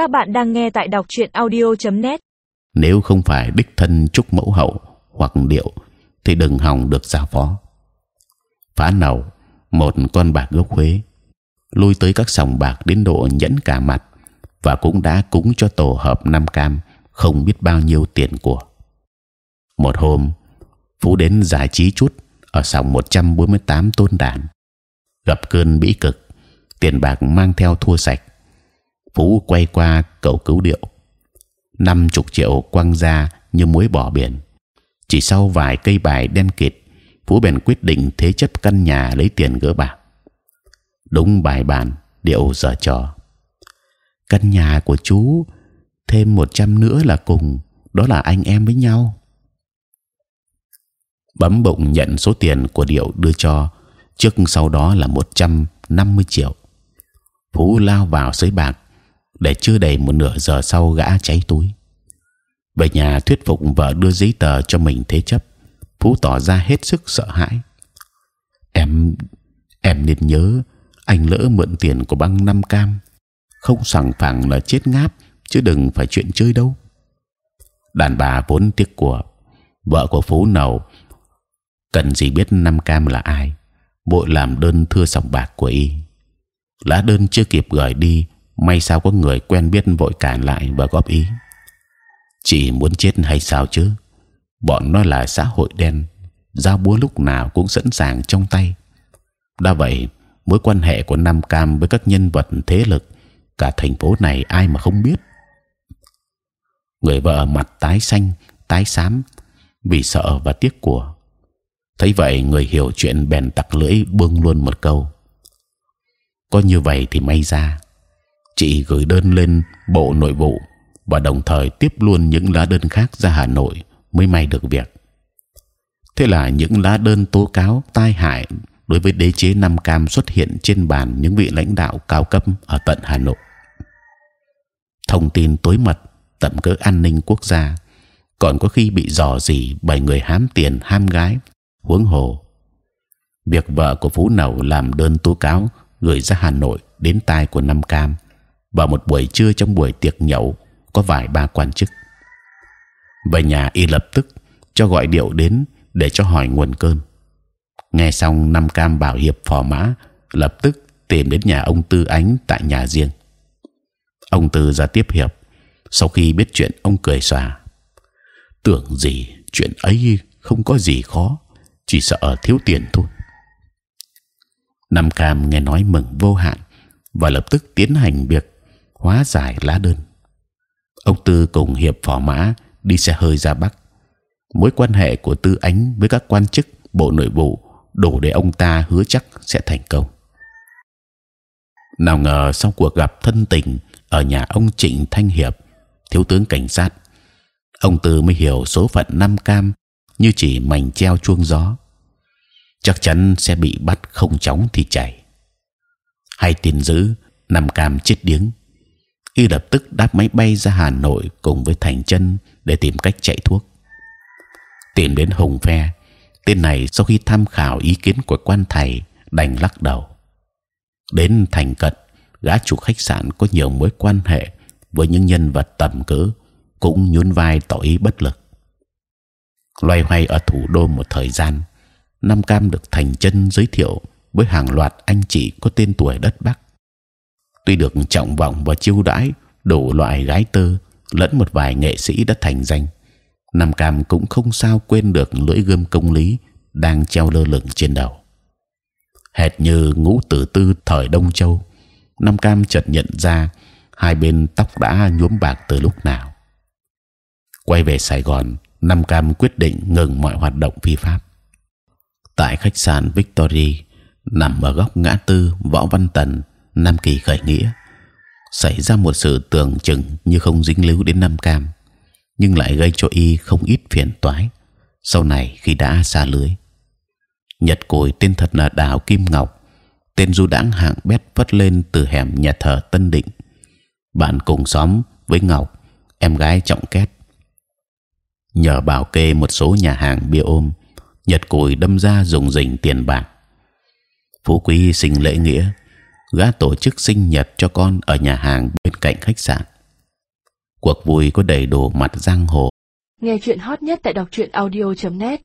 Các bạn đang nghe tại đọc truyện audio.net. Nếu không phải đích thân trúc mẫu hậu hoặc điệu, thì đừng hòng được giao phó. Phá nầu, một con bạc gốc Huế, lui tới các sòng bạc đến độ nhẫn cả mặt, và cũng đã cúng cho tổ hợp năm cam không biết bao nhiêu tiền của. Một hôm, phú đến giải trí chút ở sòng 148 tôn đản, gặp cơn bĩ cực, tiền bạc mang theo thua sạch. Phú quay qua cầu cứu điệu, năm chục triệu quăng ra như muối bỏ biển. Chỉ sau vài cây bài đen kịt, Phú bèn quyết định thế chấp căn nhà lấy tiền gỡ bạc. Đúng bài bàn, điệu dở trò. Căn nhà của chú thêm một trăm nữa là cùng, đó là anh em với nhau. Bấm bụng nhận số tiền của điệu đưa cho, trước sau đó là 150 triệu. Phú lao vào sới bạc, để chưa đầy một nửa giờ sau gã cháy túi. Về nhà thuyết phục vợ đưa giấy tờ cho mình thế chấp, Phú tỏ ra hết sức sợ hãi. Em em nên nhớ, anh lỡ mượn tiền của băng năm cam, không sằng phẳng là chết ngáp, chứ đừng phải chuyện chơi đâu. Đàn bà vốn tiếc của vợ của Phú nầu cần gì biết năm cam là ai, vội làm đơn thưa sòng bạc của y. lá đơn chưa kịp gửi đi, may sao có người quen biết vội cản lại và góp ý. Chị muốn chết hay sao chứ? Bọn nó là xã hội đen, giao búa lúc nào cũng sẵn sàng trong tay. Đã vậy, mối quan hệ của Nam Cam với các nhân vật thế lực cả thành phố này ai mà không biết. Người vợ mặt tái xanh, tái xám vì sợ và tiếc của. Thấy vậy, người hiểu chuyện bèn tặc lưỡi buông luôn một câu. Có như vậy thì may ra, chị gửi đơn lên bộ nội vụ và đồng thời tiếp luôn những lá đơn khác ra Hà Nội mới may được việc. Thế là những lá đơn tố cáo tai hại đối với đế chế Nam Cam xuất hiện trên bàn những vị lãnh đạo cao cấp ở tận Hà Nội. Thông tin tối mật tầm cỡ an ninh quốc gia, còn có khi bị dò dỉ bởi người hám tiền ham gái, huống hồ việc vợ của phú nậu làm đơn tố cáo gửi ra Hà Nội đến tai của Nam Cam vào một buổi trưa trong buổi tiệc nhậu, có vài ba quan chức. Về nhà, y lập tức cho gọi điệu đến để cho hỏi nguồn cơn nghe xong, Nam Cam bảo hiệp phò mã, lập tức tìm đến nhà ông Tư Ánh tại nhà riêng. Ông Tư ra tiếp hiệp. Sau khi biết chuyện, ông cười xòa. Tưởng gì chuyện ấy không có gì khó, chỉ sợ thiếu tiền thôi. Nam Cam nghe nói mừng vô hạn và lập tức tiến hành việc hóa giải lá đơn. Ông Tư cùng hiệp phò mã đi xe hơi ra Bắc. Mối quan hệ của Tư Ánh với các quan chức bộ nội vụ đủ để ông ta hứa chắc sẽ thành công. Nào ngờ sau cuộc gặp thân tình ở nhà ông Trịnh Thanh Hiệp, thiếu tướng cảnh sát, ông Tư mới hiểu số phận Nam Cam như chỉ mảnh treo chuông gió, chắc chắn sẽ bị bắt không chóng thì chảy. Hay tin dữ Nam Cam chết điếng, y lập tức đáp máy bay ra Hà Nội cùng với Thành Chân để tìm cách chạy thuốc. Tìm đến Hùng Phe, tên này sau khi tham khảo ý kiến của quan thầy đành lắc đầu. Đến Thành Cận, gã chủ khách sạn có nhiều mối quan hệ với những nhân vật tầm cỡ cũng nhún vai tỏ ý bất lực. Loay hoay ở thủ đô một thời gian, Nam Cam được Thành Chân giới thiệu với hàng loạt anh chị có tên tuổi đất Bắc. Tuy được trọng vọng và chiêu đãi đủ loại gái tơ lẫn một vài nghệ sĩ đã thành danh, Nam Cam cũng không sao quên được lưỡi gươm công lý đang treo lơ lửng trên đầu. Hệt như ngũ tử tư thời Đông Châu, Nam Cam chợt nhận ra hai bên tóc đã nhuốm bạc từ lúc nào. Quay về Sài Gòn, Nam Cam quyết định ngừng mọi hoạt động phi pháp. Tại khách sạn Victory nằm ở góc ngã tư Võ Văn Tần, Nam Kỳ khởi nghĩa, xảy ra một sự tưởng chừng như không dính líu đến Nam Cam, nhưng lại gây cho y không ít phiền toái. Sau này khi đã xa lưới, Nhật Cồi tên thật là Đào Kim Ngọc, tên du đãng hạng bét vất lên từ hẻm nhà thờ Tân Định. Bạn cùng xóm với Ngọc, em gái trọng két. Nhờ bảo kê một số nhà hàng bia ôm, Nhật Cồi đâm ra dùng dình tiền bạc. Phú Quý sinh lễ nghĩa, gã tổ chức sinh nhật cho con ở nhà hàng bên cạnh khách sạn. Cuộc vui có đầy đủ mặt giang hồ. Nghe chuyện hot nhất tại đọc truyện audio .net